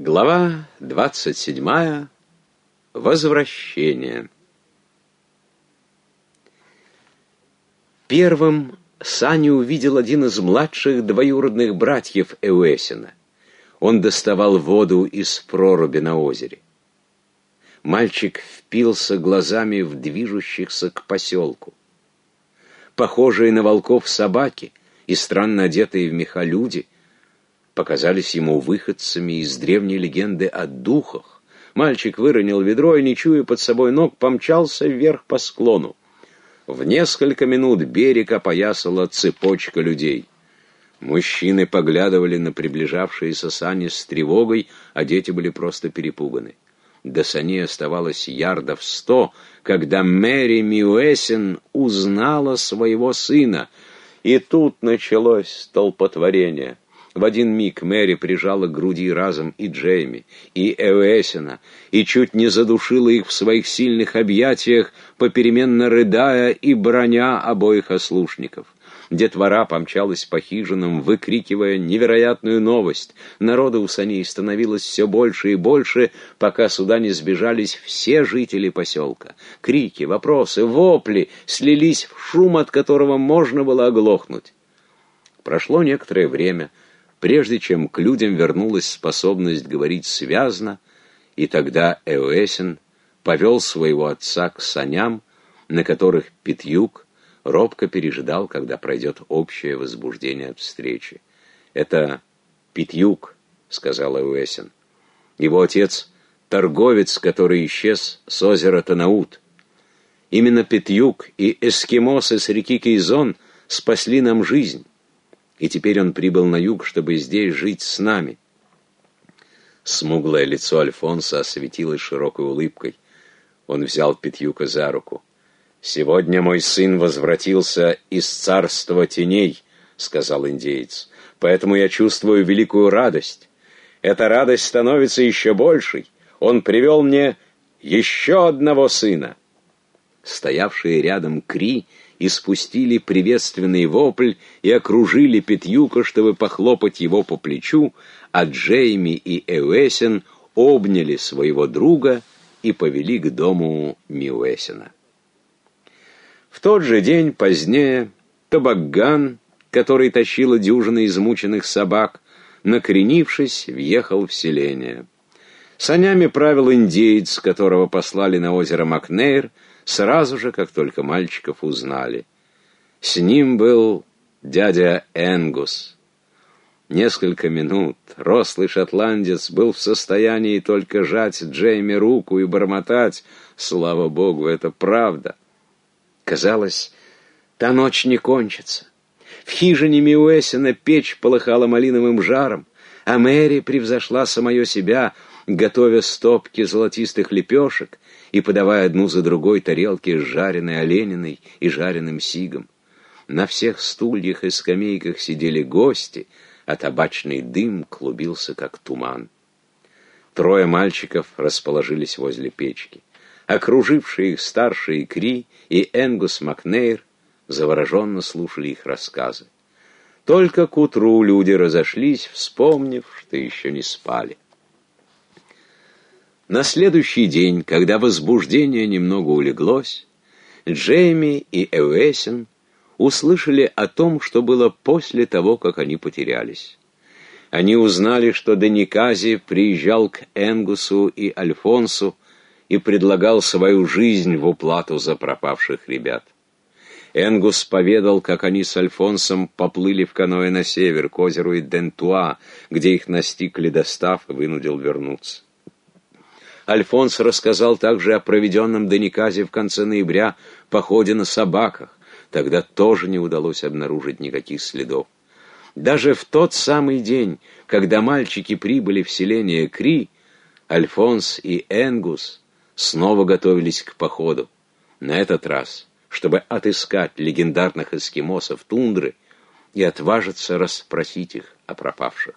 Глава 27. Возвращение. Первым Саня увидел один из младших двоюродных братьев Эуэсина. Он доставал воду из проруби на озере. Мальчик впился глазами в движущихся к поселку. Похожие на волков собаки и странно одетые в меха люди — показались ему выходцами из древней легенды о духах. Мальчик выронил ведро и, не чуя под собой ног, помчался вверх по склону. В несколько минут берег опоясала цепочка людей. Мужчины поглядывали на приближавшиеся сани с тревогой, а дети были просто перепуганы. До саней оставалось ярдов сто, когда Мэри Мьюэсин узнала своего сына. И тут началось столпотворение. В один миг Мэри прижала к груди разом и Джейми, и Эуэсина, и чуть не задушила их в своих сильных объятиях, попеременно рыдая и броня обоих ослушников. Детвора помчалась по хижинам, выкрикивая невероятную новость. Народа у саней становилось все больше и больше, пока сюда не сбежались все жители поселка. Крики, вопросы, вопли слились в шум, от которого можно было оглохнуть. Прошло некоторое время — прежде чем к людям вернулась способность говорить связно, и тогда Эуэсин повел своего отца к саням, на которых Питьюк робко пережидал, когда пройдет общее возбуждение от встречи. «Это Питьюк», — сказал Эуэсин. «Его отец — торговец, который исчез с озера Танаут. Именно Питьюк и эскимосы с реки Кейзон спасли нам жизнь» и теперь он прибыл на юг, чтобы здесь жить с нами. Смуглое лицо Альфонса осветилось широкой улыбкой. Он взял Петюка за руку. «Сегодня мой сын возвратился из царства теней», — сказал индеец. «Поэтому я чувствую великую радость. Эта радость становится еще большей. Он привел мне еще одного сына». Стоявшие рядом Кри испустили приветственный вопль и окружили Петюка, чтобы похлопать его по плечу, а Джейми и Эуэсен обняли своего друга и повели к дому Миуэсена. В тот же день позднее Табакган, который тащила дюжина измученных собак, накренившись, въехал в селение. Санями правил индеец, которого послали на озеро Макнейр, сразу же, как только мальчиков узнали. С ним был дядя Энгус. Несколько минут рослый шотландец был в состоянии только жать Джейми руку и бормотать «Слава Богу, это правда!» Казалось, та ночь не кончится. В хижине Миуэсина печь полыхала малиновым жаром, а Мэри превзошла самое себя, готовя стопки золотистых лепешек и подавая одну за другой тарелки с жареной олениной и жареным сигом. На всех стульях и скамейках сидели гости, а табачный дым клубился, как туман. Трое мальчиков расположились возле печки. Окружившие их старшие Кри и Энгус Макнейр завороженно слушали их рассказы. Только к утру люди разошлись, вспомнив, что еще не спали. На следующий день, когда возбуждение немного улеглось, Джейми и Эуэсин услышали о том, что было после того, как они потерялись. Они узнали, что Деникази приезжал к Энгусу и Альфонсу и предлагал свою жизнь в уплату за пропавших ребят. Энгус поведал, как они с Альфонсом поплыли в каное на север, к озеру Идентуа, где их настиг ледостав и вынудил вернуться. Альфонс рассказал также о проведенном Дениказе в конце ноября походе на собаках. Тогда тоже не удалось обнаружить никаких следов. Даже в тот самый день, когда мальчики прибыли в селение Кри, Альфонс и Энгус снова готовились к походу. На этот раз, чтобы отыскать легендарных эскимосов тундры и отважиться расспросить их о пропавших.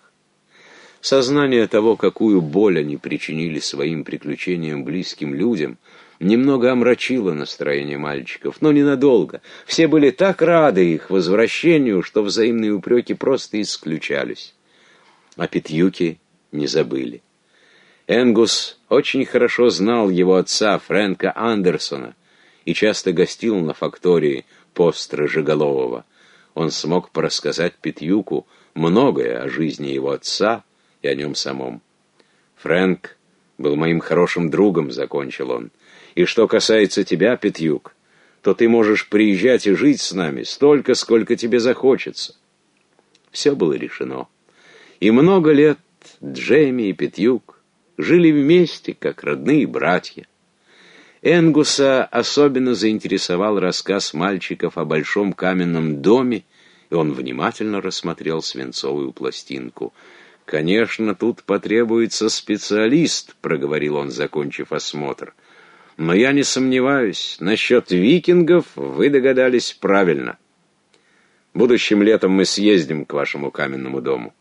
Сознание того, какую боль они причинили своим приключениям близким людям, немного омрачило настроение мальчиков, но ненадолго. Все были так рады их возвращению, что взаимные упреки просто исключались. А Петюки не забыли. Энгус очень хорошо знал его отца, Фрэнка Андерсона, и часто гостил на фактории Построжеголового. Он смог порассказать Петюку многое о жизни его отца и о нем самом. «Фрэнк был моим хорошим другом», — закончил он. «И что касается тебя, Петюк, то ты можешь приезжать и жить с нами столько, сколько тебе захочется». Все было решено. И много лет Джейми и Петюк жили вместе, как родные братья. Энгуса особенно заинтересовал рассказ мальчиков о большом каменном доме, и он внимательно рассмотрел свинцовую пластинку. «Конечно, тут потребуется специалист», — проговорил он, закончив осмотр. «Но я не сомневаюсь, насчет викингов вы догадались правильно. Будущим летом мы съездим к вашему каменному дому.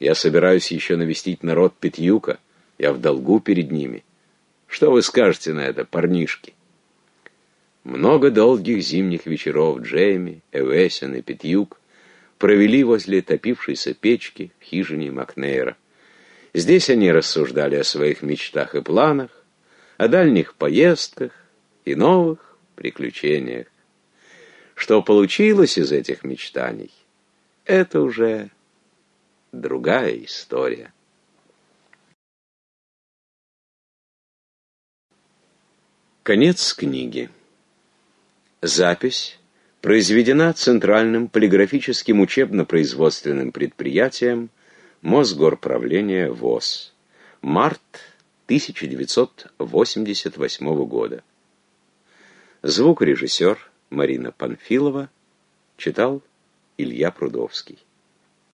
Я собираюсь еще навестить народ Петюка, я в долгу перед ними». Что вы скажете на это, парнишки? Много долгих зимних вечеров Джейми, Эвесин и Петюк провели возле топившейся печки в хижине Макнейра. Здесь они рассуждали о своих мечтах и планах, о дальних поездках и новых приключениях. Что получилось из этих мечтаний, это уже другая история. Конец книги. Запись произведена Центральным полиграфическим учебно-производственным предприятием Мосгорправления ВОЗ. Март 1988 года. Звукорежиссер Марина Панфилова читал Илья Прудовский.